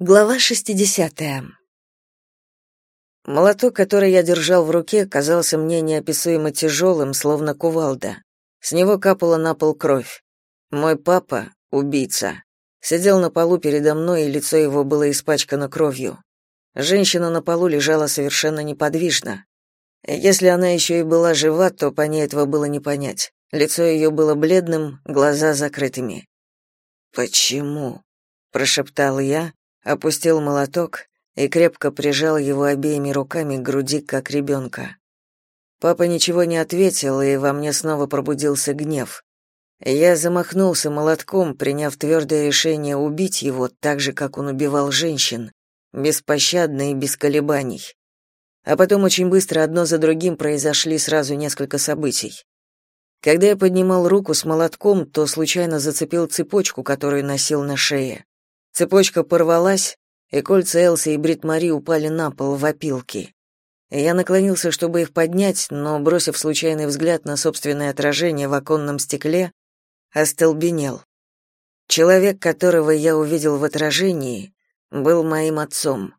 Глава 60. Молоток, который я держал в руке, казался мне неописуемо тяжелым, словно кувалда. С него капала на пол кровь. Мой папа, убийца, сидел на полу передо мной, и лицо его было испачкано кровью. Женщина на полу лежала совершенно неподвижно. Если она еще и была жива, то по ней этого было не понять. Лицо ее было бледным, глаза закрытыми. «Почему?» — прошептал я, опустил молоток и крепко прижал его обеими руками к груди, как ребенка. Папа ничего не ответил, и во мне снова пробудился гнев. Я замахнулся молотком, приняв твердое решение убить его так же, как он убивал женщин, беспощадно и без колебаний. А потом очень быстро одно за другим произошли сразу несколько событий. Когда я поднимал руку с молотком, то случайно зацепил цепочку, которую носил на шее. Цепочка порвалась, и кольца Элси и Брит Мари упали на пол в опилки. Я наклонился, чтобы их поднять, но, бросив случайный взгляд на собственное отражение в оконном стекле, остолбенел. Человек, которого я увидел в отражении, был моим отцом.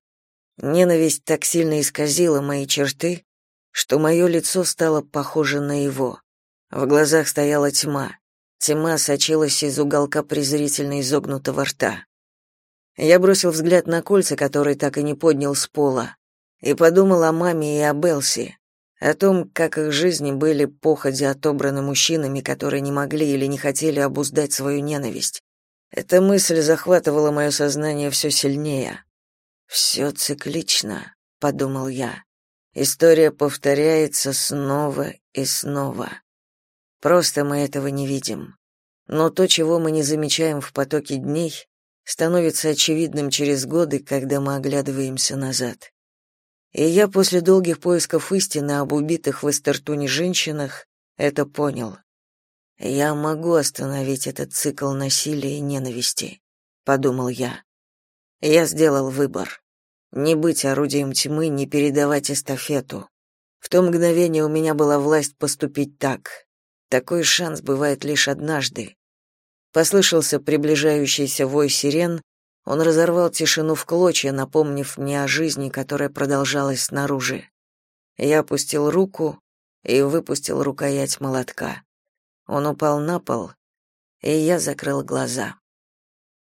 Ненависть так сильно исказила мои черты, что мое лицо стало похоже на его. В глазах стояла тьма. Тьма сочилась из уголка презрительно изогнутого рта. Я бросил взгляд на кольца, которые так и не поднял с пола, и подумал о маме и о Белси, о том, как их жизни были походи отобраны мужчинами, которые не могли или не хотели обуздать свою ненависть. Эта мысль захватывала мое сознание все сильнее. «Все циклично», — подумал я. История повторяется снова и снова. Просто мы этого не видим. Но то, чего мы не замечаем в потоке дней, становится очевидным через годы, когда мы оглядываемся назад. И я после долгих поисков истины об убитых в Эстертуне женщинах это понял. Я могу остановить этот цикл насилия и ненависти, подумал я. Я сделал выбор. Не быть орудием тьмы, не передавать эстафету. В то мгновение у меня была власть поступить так. Такой шанс бывает лишь однажды. Послышался приближающийся вой сирен, он разорвал тишину в клочья, напомнив мне о жизни, которая продолжалась снаружи. Я опустил руку и выпустил рукоять молотка. Он упал на пол, и я закрыл глаза.